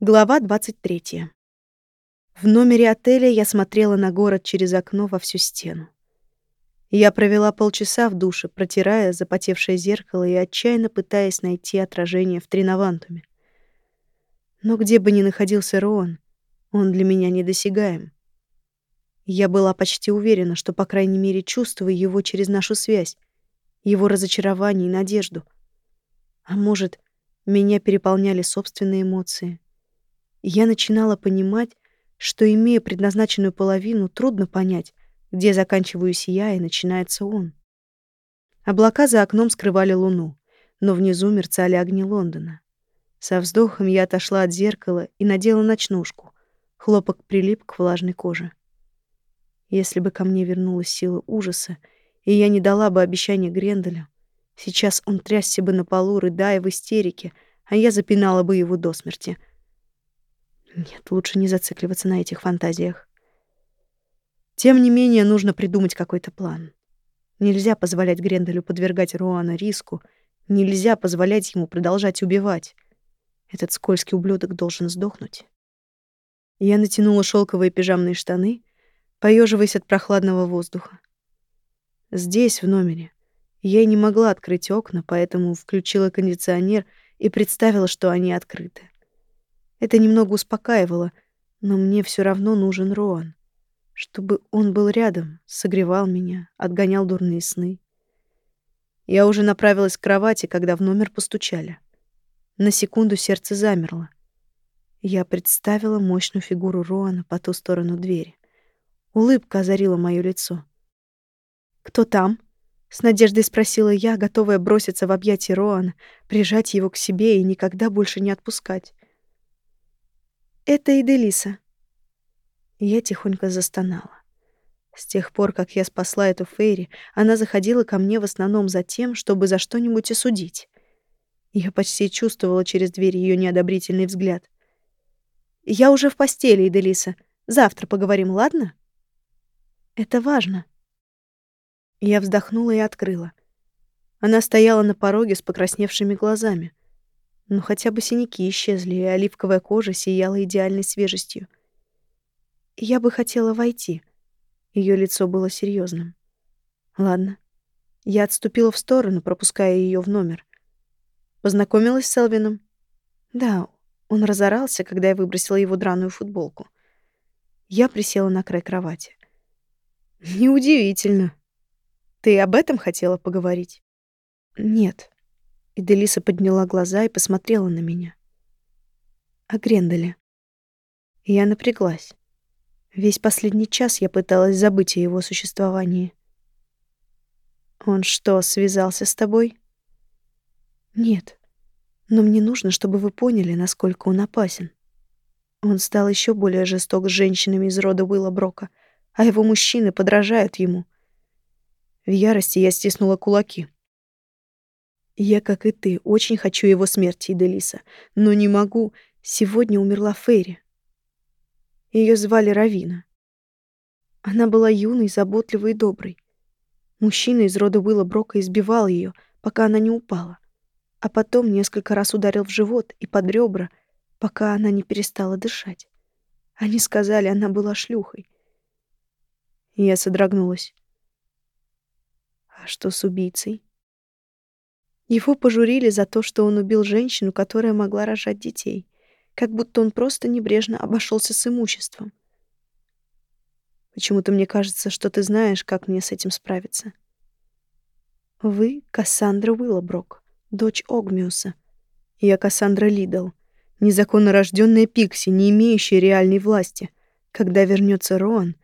Глава 23. В номере отеля я смотрела на город через окно во всю стену. Я провела полчаса в душе, протирая запотевшее зеркало и отчаянно пытаясь найти отражение в тренавантуме. Но где бы ни находился Роан, он для меня недосягаем. Я была почти уверена, что, по крайней мере, чувствую его через нашу связь, его разочарование и надежду. А может, меня переполняли собственные эмоции — я начинала понимать, что, имея предназначенную половину, трудно понять, где заканчиваюсь я и начинается он. Облака за окном скрывали луну, но внизу мерцали огни Лондона. Со вздохом я отошла от зеркала и надела ночнушку. Хлопок прилип к влажной коже. Если бы ко мне вернулась сила ужаса, и я не дала бы обещания Гренделю, сейчас он трясся бы на полу, рыдая в истерике, а я запинала бы его до смерти — нет, лучше не зацикливаться на этих фантазиях. Тем не менее, нужно придумать какой-то план. Нельзя позволять Гренделю подвергать Руана риску, нельзя позволять ему продолжать убивать. Этот скользкий ублюдок должен сдохнуть. Я натянула шелковые пижамные штаны, поеживаясь от прохладного воздуха. Здесь, в номере, я не могла открыть окна, поэтому включила кондиционер и представила, что они открыты. Это немного успокаивало, но мне все равно нужен Роан. Чтобы он был рядом, согревал меня, отгонял дурные сны. Я уже направилась к кровати, когда в номер постучали. На секунду сердце замерло. Я представила мощную фигуру Роана по ту сторону двери. Улыбка озарила моё лицо. «Кто там?» — с надеждой спросила я, готовая броситься в объятия Роана, прижать его к себе и никогда больше не отпускать. Это Иделиса. Я тихонько застонала. С тех пор, как я спасла эту Фейри, она заходила ко мне в основном за тем, чтобы за что-нибудь осудить. Я почти чувствовала через дверь ее неодобрительный взгляд. «Я уже в постели, Иделиса. Завтра поговорим, ладно?» «Это важно». Я вздохнула и открыла. Она стояла на пороге с покрасневшими глазами. Но хотя бы синяки исчезли, и оливковая кожа сияла идеальной свежестью. Я бы хотела войти. Ее лицо было серьезным. Ладно. Я отступила в сторону, пропуская ее в номер. Познакомилась с Элвином? Да, он разорался, когда я выбросила его драную футболку. Я присела на край кровати. Неудивительно. Ты об этом хотела поговорить? Нет. И Делиса подняла глаза и посмотрела на меня. «О Гренделе». Я напряглась. Весь последний час я пыталась забыть о его существовании. «Он что, связался с тобой?» «Нет. Но мне нужно, чтобы вы поняли, насколько он опасен. Он стал еще более жесток с женщинами из рода Уилла Брока, а его мужчины подражают ему». В ярости я стиснула кулаки. Я, как и ты, очень хочу его смерти, Иделиса, но не могу. Сегодня умерла Ферри. Ее звали Равина. Она была юной, заботливой и доброй. Мужчина из рода Уилла Брока избивал ее, пока она не упала. А потом несколько раз ударил в живот и под ребра, пока она не перестала дышать. Они сказали, она была шлюхой. я содрогнулась. А что с убийцей? Его пожурили за то, что он убил женщину, которая могла рожать детей, как будто он просто небрежно обошелся с имуществом. Почему-то мне кажется, что ты знаешь, как мне с этим справиться. Вы Кассандра Уиллоброк, дочь Огмиуса. Я Кассандра Лидл, незаконно рожденная Пикси, не имеющая реальной власти. Когда вернется Роан,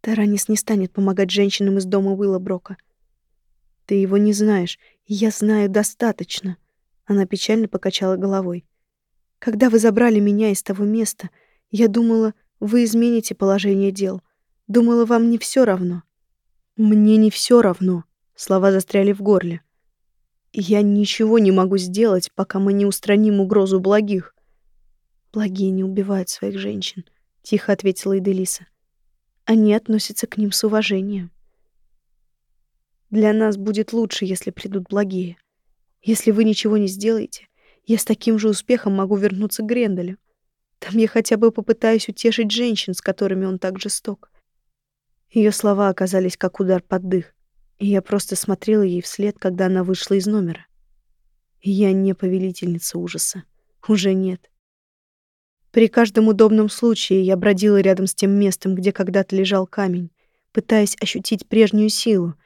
Таранис не станет помогать женщинам из дома Уиллоброка. Ты его не знаешь, я знаю достаточно. Она печально покачала головой. Когда вы забрали меня из того места, я думала, вы измените положение дел. Думала, вам не все равно. Мне не все равно. Слова застряли в горле. Я ничего не могу сделать, пока мы не устраним угрозу благих. Благие не убивают своих женщин, тихо ответила Иделиса. Они относятся к ним с уважением. Для нас будет лучше, если придут благие. Если вы ничего не сделаете, я с таким же успехом могу вернуться к Гренделю. Там я хотя бы попытаюсь утешить женщин, с которыми он так жесток. Ее слова оказались как удар под дых, и я просто смотрела ей вслед, когда она вышла из номера. Я не повелительница ужаса. Уже нет. При каждом удобном случае я бродила рядом с тем местом, где когда-то лежал камень, пытаясь ощутить прежнюю силу,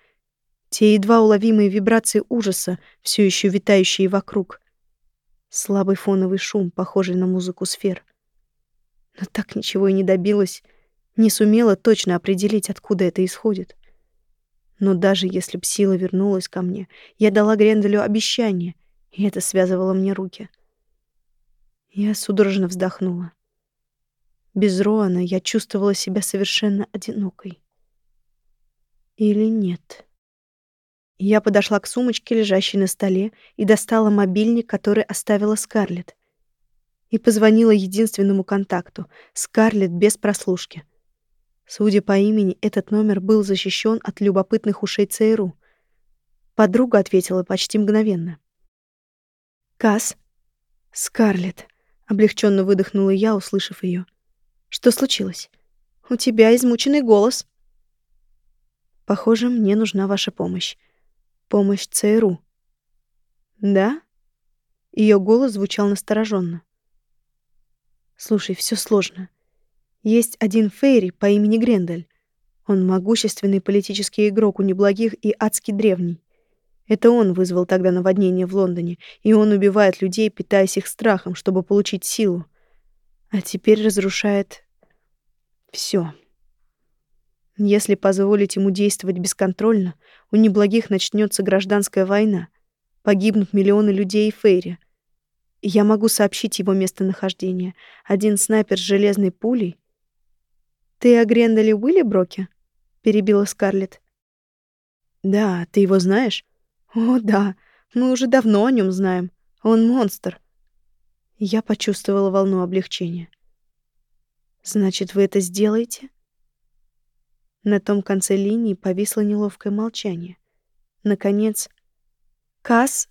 те едва уловимые вибрации ужаса, все еще витающие вокруг. Слабый фоновый шум, похожий на музыку сфер. Но так ничего и не добилась, не сумела точно определить, откуда это исходит. Но даже если б сила вернулась ко мне, я дала Гренделю обещание, и это связывало мне руки. Я судорожно вздохнула. Без Роана я чувствовала себя совершенно одинокой. Или нет? Я подошла к сумочке, лежащей на столе, и достала мобильник, который оставила Скарлетт. И позвонила единственному контакту — Скарлетт без прослушки. Судя по имени, этот номер был защищен от любопытных ушей ЦРУ. Подруга ответила почти мгновенно. «Касс?» «Скарлетт», — облегченно выдохнула я, услышав ее. «Что случилось? У тебя измученный голос». «Похоже, мне нужна ваша помощь. Помощь ЦРУ. Да? Ее голос звучал настороженно. Слушай, все сложно. Есть один Фейри по имени Грендель. Он могущественный политический игрок у неблагих и адски древний. Это он вызвал тогда наводнение в Лондоне, и он убивает людей, питаясь их страхом, чтобы получить силу. А теперь разрушает все. Если позволить ему действовать бесконтрольно, у неблагих начнется гражданская война. Погибнут миллионы людей и Фейри. Я могу сообщить его местонахождение. Один снайпер с железной пулей. «Ты о Грендале Уиллиброке?» — перебила Скарлетт. «Да, ты его знаешь?» «О, да. Мы уже давно о нем знаем. Он монстр». Я почувствовала волну облегчения. «Значит, вы это сделаете?» На том конце линии повисло неловкое молчание. Наконец, «Касс,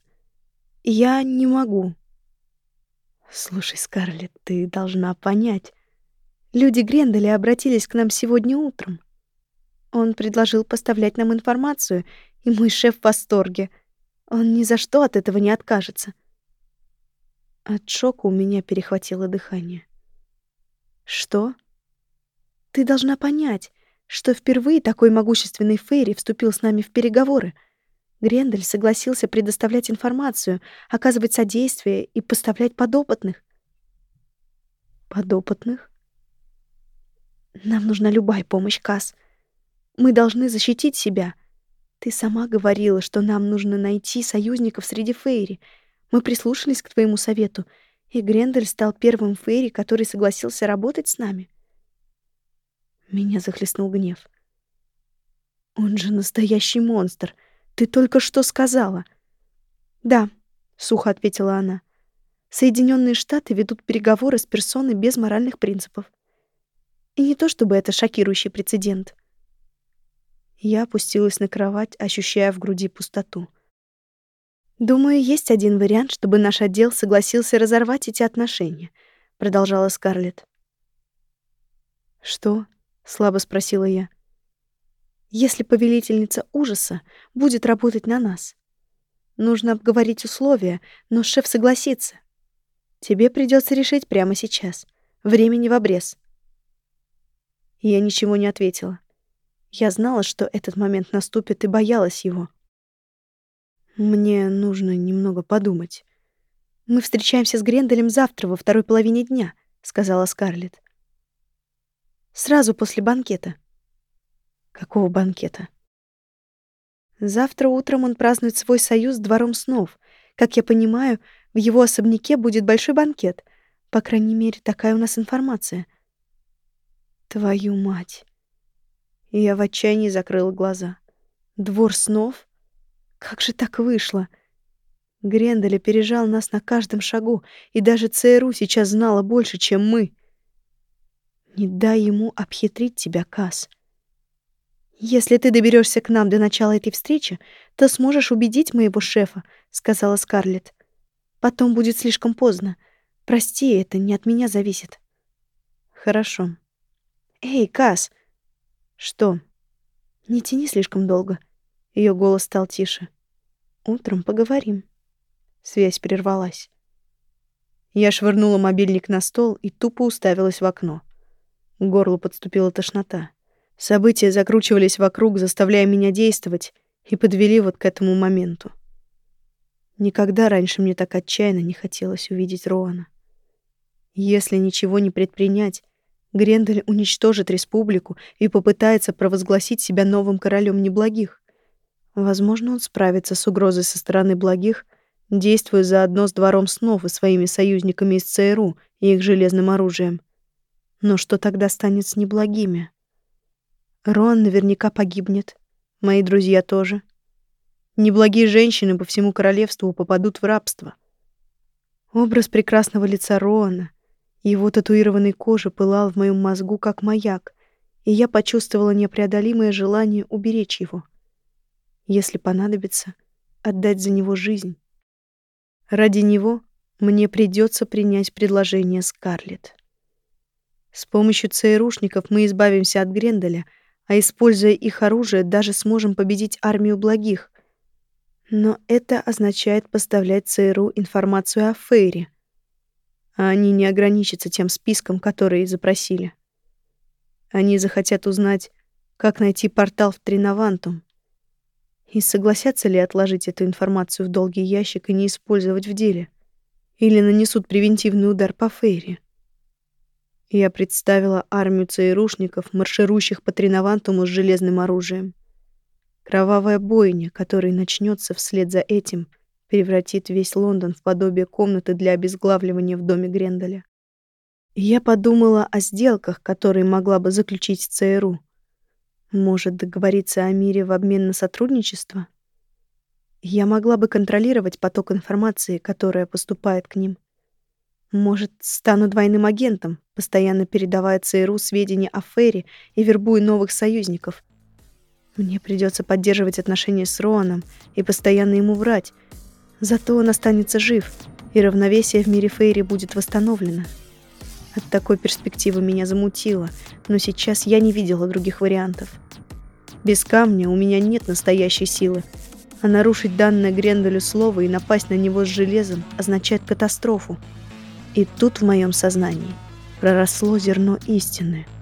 я не могу». «Слушай, Скарлетт, ты должна понять. Люди Гренделя обратились к нам сегодня утром. Он предложил поставлять нам информацию, и мой шеф в восторге. Он ни за что от этого не откажется». От шока у меня перехватило дыхание. «Что?» «Ты должна понять что впервые такой могущественный Фейри вступил с нами в переговоры. Грендель согласился предоставлять информацию, оказывать содействие и поставлять подопытных. Подопытных? Нам нужна любая помощь, Кас. Мы должны защитить себя. Ты сама говорила, что нам нужно найти союзников среди Фейри. Мы прислушались к твоему совету, и Грендель стал первым Фейри, который согласился работать с нами. Меня захлестнул гнев. «Он же настоящий монстр! Ты только что сказала!» «Да», — сухо ответила она. «Соединенные Штаты ведут переговоры с персоной без моральных принципов. И не то чтобы это шокирующий прецедент». Я опустилась на кровать, ощущая в груди пустоту. «Думаю, есть один вариант, чтобы наш отдел согласился разорвать эти отношения», — продолжала Скарлетт. «Что?» Слабо спросила я. Если повелительница ужаса будет работать на нас, нужно обговорить условия, но шеф согласится. Тебе придется решить прямо сейчас. Времени в обрез. Я ничего не ответила. Я знала, что этот момент наступит, и боялась его. Мне нужно немного подумать. Мы встречаемся с Гренделем завтра во второй половине дня, сказала Скарлетт. Сразу после банкета. Какого банкета? Завтра утром он празднует свой союз с двором снов. Как я понимаю, в его особняке будет большой банкет. По крайней мере, такая у нас информация. Твою мать. Я в отчаянии закрыла глаза. Двор снов? Как же так вышло? Грендель опережал нас на каждом шагу, и даже ЦРУ сейчас знала больше, чем мы. Не дай ему обхитрить тебя, Кас. Если ты доберешься к нам до начала этой встречи, то сможешь убедить моего шефа, сказала Скарлетт. Потом будет слишком поздно. Прости, это не от меня зависит. Хорошо. Эй, Кас. Что? Не тяни слишком долго. Ее голос стал тише. Утром поговорим. Связь прервалась. Я швырнула мобильник на стол и тупо уставилась в окно. К горлу подступила тошнота. События закручивались вокруг, заставляя меня действовать, и подвели вот к этому моменту. Никогда раньше мне так отчаянно не хотелось увидеть Роана. Если ничего не предпринять, Грендель уничтожит республику и попытается провозгласить себя новым королем неблагих. Возможно, он справится с угрозой со стороны благих, действуя заодно с двором снов и своими союзниками из ЦРУ и их железным оружием. Но что тогда станет с неблагими? Рон наверняка погибнет. Мои друзья тоже. Неблагие женщины по всему королевству попадут в рабство. Образ прекрасного лица Роана, его татуированной кожи пылал в моем мозгу как маяк, и я почувствовала непреодолимое желание уберечь его. Если понадобится, отдать за него жизнь. Ради него мне придется принять предложение Скарлетт. С помощью ЦРУшников мы избавимся от Гренделя, а используя их оружие, даже сможем победить армию благих. Но это означает поставлять ЦРУ информацию о Фейре, а они не ограничатся тем списком, который запросили. Они захотят узнать, как найти портал в Тринавантум. И согласятся ли отложить эту информацию в долгий ящик и не использовать в деле? Или нанесут превентивный удар по Фейре? Я представила армию ЦРУшников, марширующих по Тринавантуму с железным оружием. Кровавая бойня, которая начнется вслед за этим — превратит весь Лондон в подобие комнаты для обезглавливания в доме Гренделя. я подумала о сделках, которые могла бы заключить ЦРУ. Может, договориться о мире в обмен на сотрудничество? Я могла бы контролировать поток информации, которая поступает к ним. Может, стану двойным агентом, постоянно передавая ЦРУ сведения о Ферри и вербуя новых союзников. Мне придется поддерживать отношения с Роаном и постоянно ему врать, Зато он останется жив, и равновесие в мире Фейри будет восстановлено. От такой перспективы меня замутило, но сейчас я не видела других вариантов. Без камня у меня нет настоящей силы, а нарушить данное Гренделю слово и напасть на него с железом означает катастрофу. И тут в моем сознании проросло зерно истины —